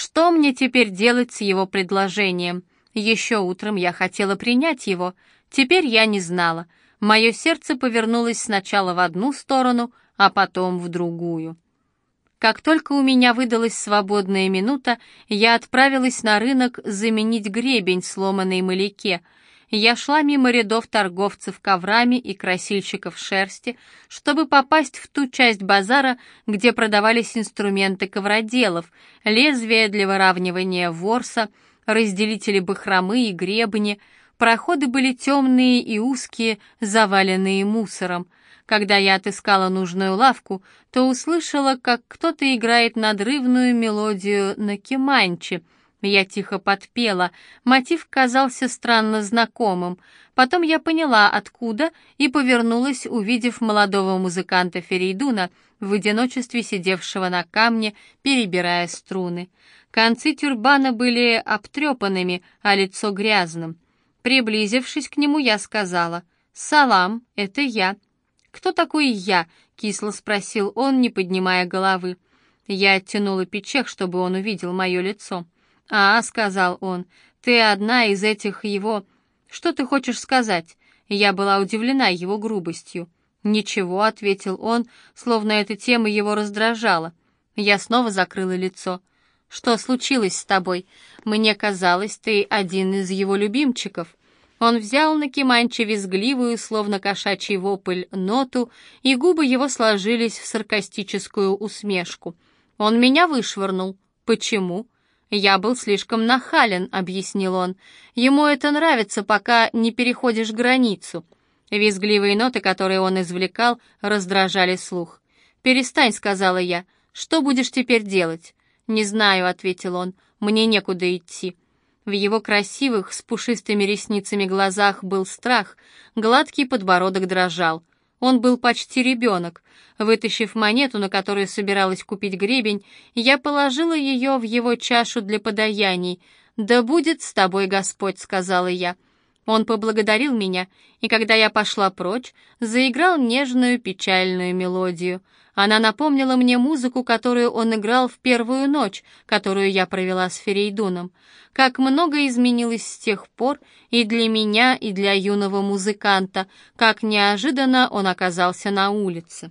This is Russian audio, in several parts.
Что мне теперь делать с его предложением? Еще утром я хотела принять его, теперь я не знала. Мое сердце повернулось сначала в одну сторону, а потом в другую. Как только у меня выдалась свободная минута, я отправилась на рынок заменить гребень сломанной маляке. Я шла мимо рядов торговцев коврами и красильщиков шерсти, чтобы попасть в ту часть базара, где продавались инструменты ковроделов, лезвия для выравнивания ворса, разделители бахромы и гребни. Проходы были темные и узкие, заваленные мусором. Когда я отыскала нужную лавку, то услышала, как кто-то играет надрывную мелодию на кеманче. Я тихо подпела, мотив казался странно знакомым. Потом я поняла, откуда, и повернулась, увидев молодого музыканта Ферейдуна, в одиночестве сидевшего на камне, перебирая струны. Концы тюрбана были обтрепанными, а лицо грязным. Приблизившись к нему, я сказала «Салам, это я». «Кто такой я?» — кисло спросил он, не поднимая головы. Я оттянула печек, чтобы он увидел мое лицо. «А», — сказал он, — «ты одна из этих его...» «Что ты хочешь сказать?» Я была удивлена его грубостью. «Ничего», — ответил он, словно эта тема его раздражала. Я снова закрыла лицо. «Что случилось с тобой? Мне казалось, ты один из его любимчиков». Он взял на киманче визгливую, словно кошачий вопль, ноту, и губы его сложились в саркастическую усмешку. Он меня вышвырнул. Почему? Я был слишком нахален, объяснил он. Ему это нравится, пока не переходишь границу. Визгливые ноты, которые он извлекал, раздражали слух. «Перестань», — сказала я. «Что будешь теперь делать?» «Не знаю», — ответил он. «Мне некуда идти». В его красивых, с пушистыми ресницами глазах был страх, гладкий подбородок дрожал. Он был почти ребенок. Вытащив монету, на которую собиралась купить гребень, я положила ее в его чашу для подаяний. «Да будет с тобой Господь», — сказала я. Он поблагодарил меня, и когда я пошла прочь, заиграл нежную печальную мелодию — она напомнила мне музыку, которую он играл в первую ночь, которую я провела с Ферейдуном. Как много изменилось с тех пор и для меня, и для юного музыканта, как неожиданно он оказался на улице.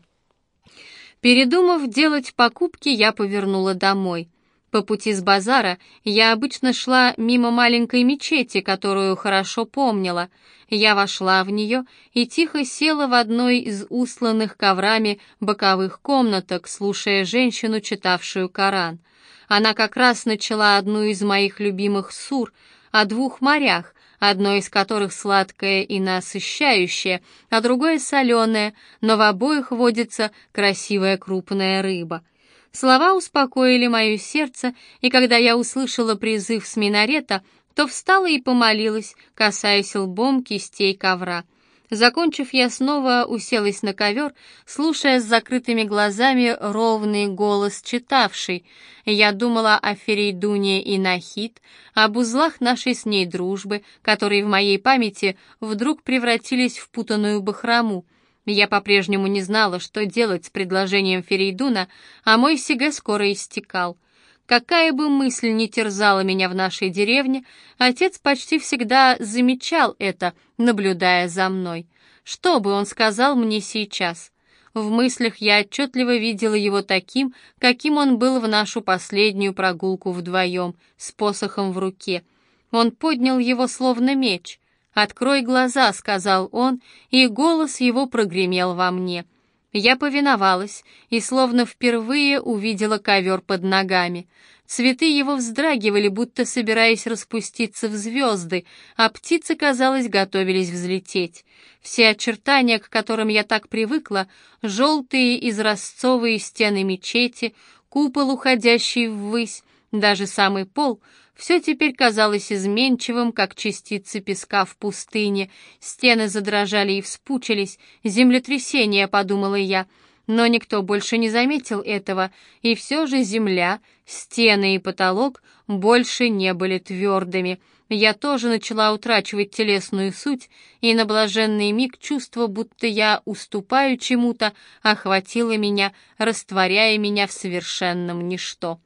Передумав делать покупки, я повернула домой. По пути с базара я обычно шла мимо маленькой мечети, которую хорошо помнила. Я вошла в нее и тихо села в одной из усланных коврами боковых комнаток, слушая женщину, читавшую Коран. Она как раз начала одну из моих любимых сур о двух морях, одно из которых сладкое и насыщающее, а другое соленое, но в обоих водится красивая крупная рыба — Слова успокоили мое сердце, и когда я услышала призыв с минарета, то встала и помолилась, касаясь лбом кистей ковра. Закончив, я снова уселась на ковер, слушая с закрытыми глазами ровный голос читавший. Я думала о Ферейдуне и Нахид, об узлах нашей с ней дружбы, которые в моей памяти вдруг превратились в путанную бахрому — я по-прежнему не знала, что делать с предложением Ферейдуна, а мой сиге скоро истекал. Какая бы мысль ни терзала меня в нашей деревне, отец почти всегда замечал это, наблюдая за мной. Что бы он сказал мне сейчас? В мыслях я отчетливо видела его таким, каким он был в нашу последнюю прогулку вдвоем, с посохом в руке. Он поднял его словно меч — «Открой глаза», — сказал он, и голос его прогремел во мне. Я повиновалась и словно впервые увидела ковер под ногами. Цветы его вздрагивали, будто собираясь распуститься в звезды, а птицы, казалось, готовились взлететь. Все очертания, к которым я так привыкла, желтые изразцовые стены мечети, купол, уходящий ввысь, даже самый пол — все теперь казалось изменчивым, как частицы песка в пустыне. Стены задрожали и вспучились. Землетрясение, подумала я. Но никто больше не заметил этого, и все же земля, стены и потолок больше не были твердыми. Я тоже начала утрачивать телесную суть, и на блаженный миг чувство, будто я уступаю чему-то, охватило меня, растворяя меня в совершенном ничто.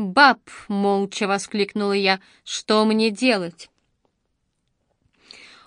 «Баб!» — молча воскликнула я. «Что мне делать?»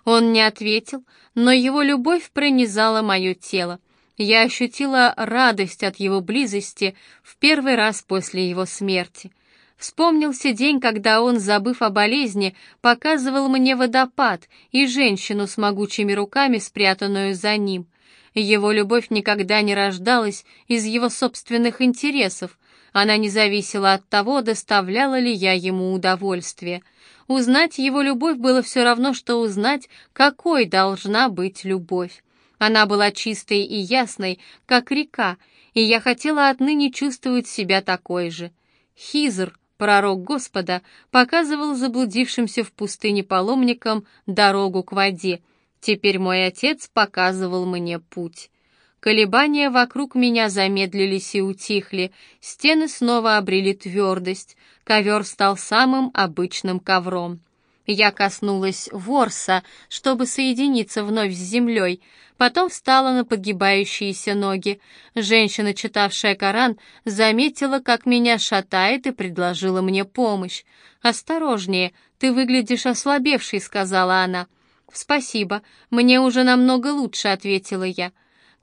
Он не ответил, но его любовь пронизала мое тело. Я ощутила радость от его близости в первый раз после его смерти. Вспомнился день, когда он, забыв о болезни, показывал мне водопад и женщину с могучими руками, спрятанную за ним. Его любовь никогда не рождалась из его собственных интересов. Она не зависела от того, доставляла ли я ему удовольствие. Узнать его любовь было все равно, что узнать, какой должна быть любовь. Она была чистой и ясной, как река, и я хотела отныне чувствовать себя такой же. Хизр, пророк Господа, показывал заблудившимся в пустыне паломникам дорогу к воде. Теперь мой отец показывал мне путь. Колебания вокруг меня замедлились и утихли, стены снова обрели твердость, ковер стал самым обычным ковром. Я коснулась ворса, чтобы соединиться вновь с землей, потом встала на подгибающиеся ноги. Женщина, читавшая Коран, заметила, как меня шатает и предложила мне помощь. «Осторожнее, ты выглядишь ослабевшей», — сказала она. «Спасибо, мне уже намного лучше», — ответила я.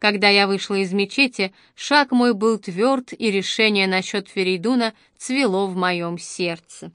Когда я вышла из мечети, шаг мой был тверд, и решение насчет Ферейдуна цвело в моем сердце.